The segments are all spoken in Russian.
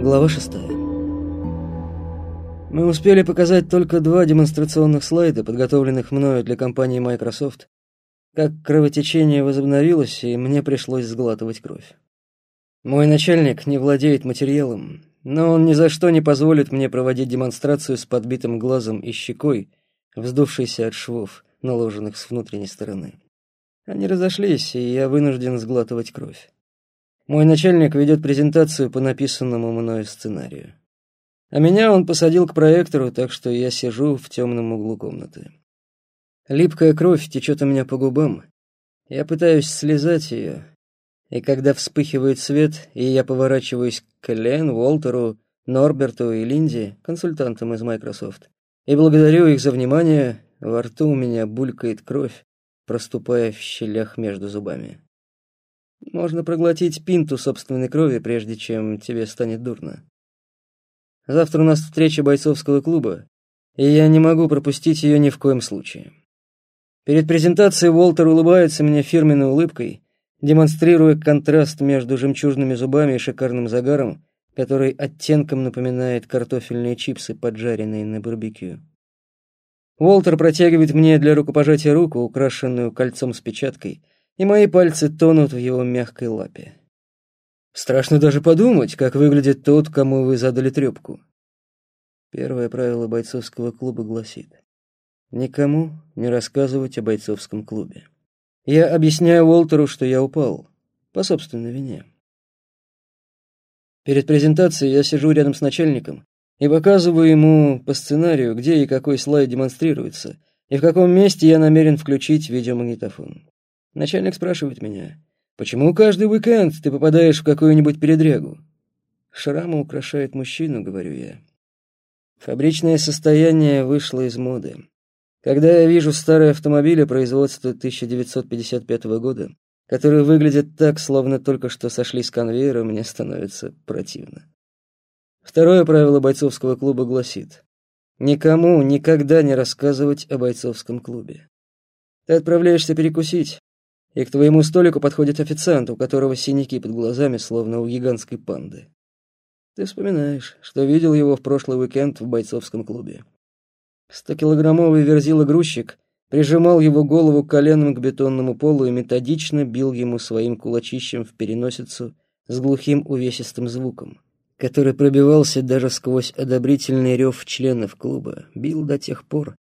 Глава шестая. Мы успели показать только два демонстрационных слайда, подготовленных мною для компании Microsoft, как кровотечение возобновилось, и мне пришлось сглатывать кровь. Мой начальник не владеет материалом, но он ни за что не позволит мне проводить демонстрацию с подбитым глазом и щекой, вздувшейся от швов, наложенных с внутренней стороны. Они разошлись, и я вынужден сглатывать кровь. Мой начальник ведет презентацию по написанному мною сценарию. А меня он посадил к проектору, так что я сижу в темном углу комнаты. Липкая кровь течет у меня по губам. Я пытаюсь слезать ее, и когда вспыхивает свет, и я поворачиваюсь к Лен, Уолтеру, Норберту и Линди, консультантам из Microsoft, и благодарю их за внимание, во рту у меня булькает кровь, проступая в щелях между зубами. Можно проглотить пинту собственной крови, прежде чем тебе станет дурно. Завтра у нас встреча бойцовского клуба, и я не могу пропустить ее ни в коем случае. Перед презентацией Уолтер улыбается мне фирменной улыбкой, демонстрируя контраст между жемчужными зубами и шикарным загаром, который оттенком напоминает картофельные чипсы, поджаренные на барбекю. Уолтер протягивает мне для рукопожатия руку, украшенную кольцом с печаткой, и мои пальцы тонут в его мягкой лапе. Страшно даже подумать, как выглядит тот, кому вы задали трепку. Первое правило бойцовского клуба гласит «Никому не рассказывать о бойцовском клубе». Я объясняю Уолтеру, что я упал, по собственной вине. Перед презентацией я сижу рядом с начальником и показываю ему по сценарию, где и какой слайд демонстрируется, и в каком месте я намерен включить видеомагнитофон. Начальник спрашивает меня, почему каждый уикенд ты попадаешь в какую-нибудь передрягу? Шрама украшает мужчину, говорю я. Фабричное состояние вышло из моды. Когда я вижу старые автомобили производства 1955 года, которые выглядят так, словно только что сошли с конвейера, мне становится противно. Второе правило бойцовского клуба гласит «Никому никогда не рассказывать о бойцовском клубе». Ты отправляешься перекусить, и к твоему столику подходит официант, у которого синяки под глазами, словно у гигантской панды. Ты вспоминаешь, что видел его в прошлый уикенд в бойцовском клубе. Стокилограммовый верзила-грузчик прижимал его голову коленом к бетонному полу и методично бил ему своим кулачищем в переносицу с глухим увесистым звуком, который пробивался даже сквозь одобрительный рев членов клуба, бил до тех пор,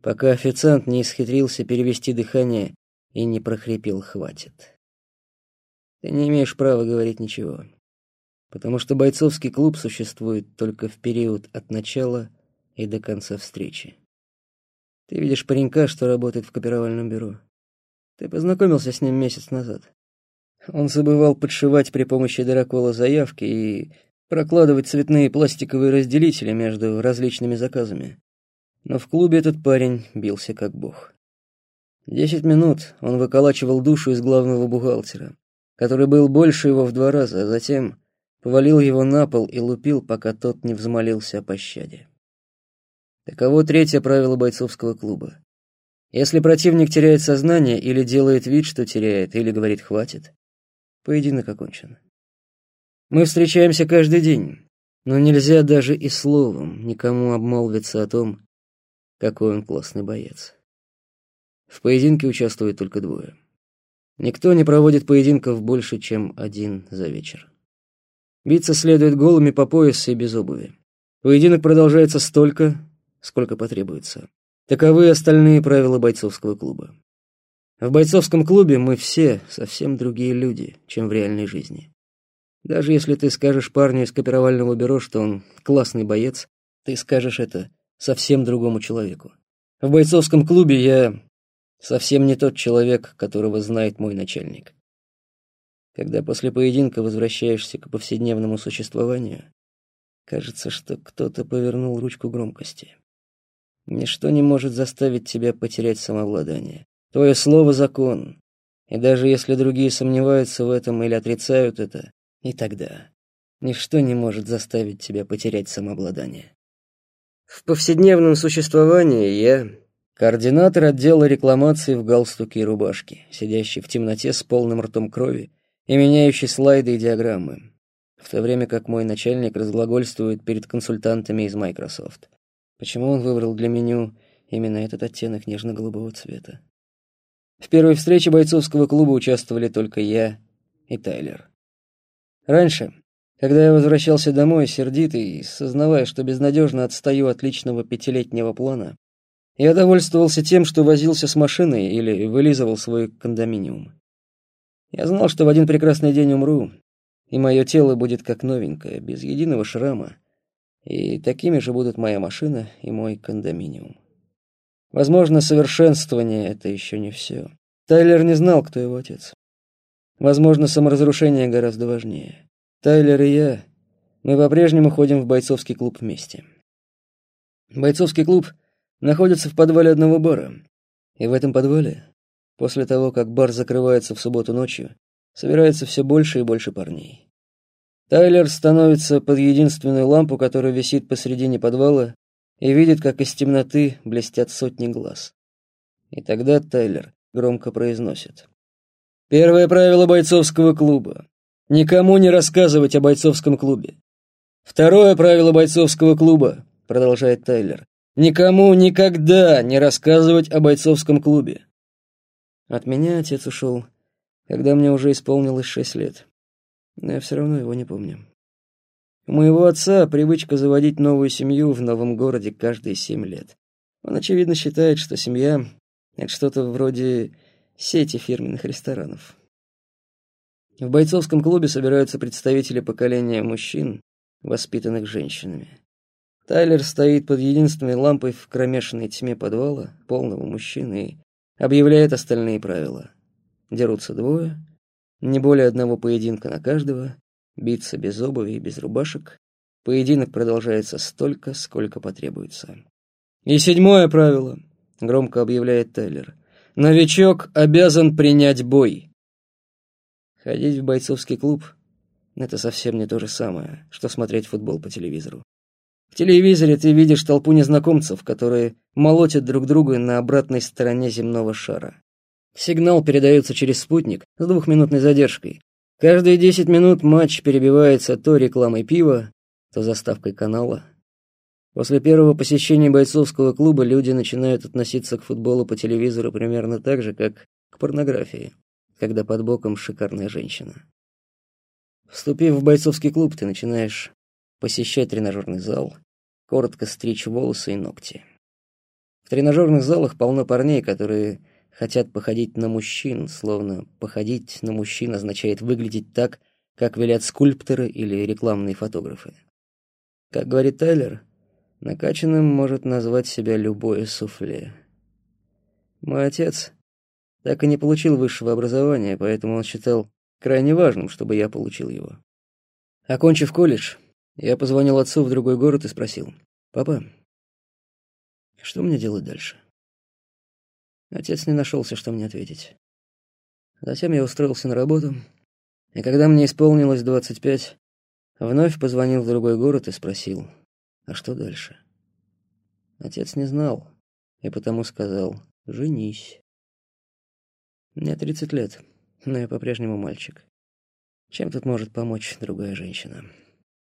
пока официант не исхитрился перевести дыхание и не прохрипел «хватит». Ты не имеешь права говорить ничего, потому что бойцовский клуб существует только в период от начала и до конца встречи. Ты видишь паренька, что работает в копировальном бюро. Ты познакомился с ним месяц назад. Он забывал подшивать при помощи дырокола заявки и прокладывать цветные пластиковые разделители между различными заказами. Но в клубе этот парень бился как бог. Десять минут он выколачивал душу из главного бухгалтера, который был больше его в два раза, а затем повалил его на пол и лупил, пока тот не взмолился о пощаде. Таково третье правило бойцовского клуба. Если противник теряет сознание или делает вид, что теряет, или говорит «хватит», поединок окончен. Мы встречаемся каждый день, но нельзя даже и словом никому обмолвиться о том, какой он классный боец. В поединке участвуют только двое. Никто не проводит поединков больше, чем один за вечер. Биться следует голыми по пояс и без обуви. Поединок продолжается столько, сколько потребуется. Таковы остальные правила бойцовского клуба. В бойцовском клубе мы все совсем другие люди, чем в реальной жизни. Даже если ты скажешь парню из копировального бюро, что он классный боец, ты скажешь это совсем другому человеку. В бойцовском клубе я совсем не тот человек, которого знает мой начальник. Когда после поединка возвращаешься к повседневному существованию, кажется, что кто-то повернул ручку громкости. Ничто не может заставить тебя потерять самообладание. Твое слово — закон. И даже если другие сомневаются в этом или отрицают это, и тогда ничто не может заставить тебя потерять самообладание. В повседневном существовании я координатор отдела рекламации в галстуке и рубашке, сидящий в темноте с полным ртом крови и меняющий слайды и диаграммы. в то время как мой начальник разглагольствует перед консультантами из Microsoft. Почему он выбрал для меню именно этот оттенок нежно-голубого цвета? В первой встрече бойцовского клуба участвовали только я и Тайлер. Раньше, когда я возвращался домой, сердитый, сознавая, что безнадежно отстаю от личного пятилетнего плана, я довольствовался тем, что возился с машиной или вылизывал свой кондоминиум. Я знал, что в один прекрасный день умру, и мое тело будет как новенькое, без единого шрама, и такими же будут моя машина и мой кондоминиум. Возможно, совершенствование — это еще не все. Тайлер не знал, кто его отец. Возможно, саморазрушение гораздо важнее. Тайлер и я, мы по-прежнему ходим в бойцовский клуб вместе. Бойцовский клуб находится в подвале одного бара. И в этом подвале, после того, как бар закрывается в субботу ночью, собирается все больше и больше парней. Тайлер становится под единственную лампу, которая висит посредине подвала, и видит, как из темноты блестят сотни глаз. И тогда Тайлер громко произносит. «Первое правило бойцовского клуба. Никому не рассказывать о бойцовском клубе. Второе правило бойцовского клуба, продолжает Тайлер. Никому никогда не рассказывать о бойцовском клубе. От меня отец ушел, когда мне уже исполнилось шесть лет. Но я все равно его не помню. У моего отца привычка заводить новую семью в новом городе каждые семь лет. Он, очевидно, считает, что семья — это что-то вроде сети фирменных ресторанов. В бойцовском клубе собираются представители поколения мужчин, воспитанных женщинами. Тайлер стоит под единственной лампой в кромешной тьме подвала, полного мужчины, и объявляет остальные правила. Дерутся двое, не более одного поединка на каждого, биться без обуви и без рубашек. Поединок продолжается столько, сколько потребуется. «И седьмое правило», — громко объявляет Тайлер. «Новичок обязан принять бой». Ходить в бойцовский клуб — это совсем не то же самое, что смотреть футбол по телевизору. В телевизоре ты видишь толпу незнакомцев, которые молотят друг друга на обратной стороне земного шара. Сигнал передается через спутник с двухминутной задержкой, Каждые десять минут матч перебивается то рекламой пива, то заставкой канала. После первого посещения бойцовского клуба люди начинают относиться к футболу по телевизору примерно так же, как к порнографии, когда под боком шикарная женщина. Вступив в бойцовский клуб, ты начинаешь посещать тренажерный зал, коротко стричь волосы и ногти. В тренажерных залах полно парней, которые хотят походить на мужчин, словно походить на мужчин означает выглядеть так, как велят скульпторы или рекламные фотографы. Как говорит Тайлер, накачанным может назвать себя любое суфле. Мой отец так и не получил высшего образования, поэтому он считал крайне важным, чтобы я получил его. Окончив колледж, я позвонил отцу в другой город и спросил, «Папа, что мне делать дальше?» Отец не нашелся, что мне ответить. Затем я устроился на работу, и когда мне исполнилось двадцать пять, вновь позвонил в другой город и спросил, а что дальше? Отец не знал, и потому сказал, женись. Мне тридцать лет, но я по-прежнему мальчик. Чем тут может помочь другая женщина?»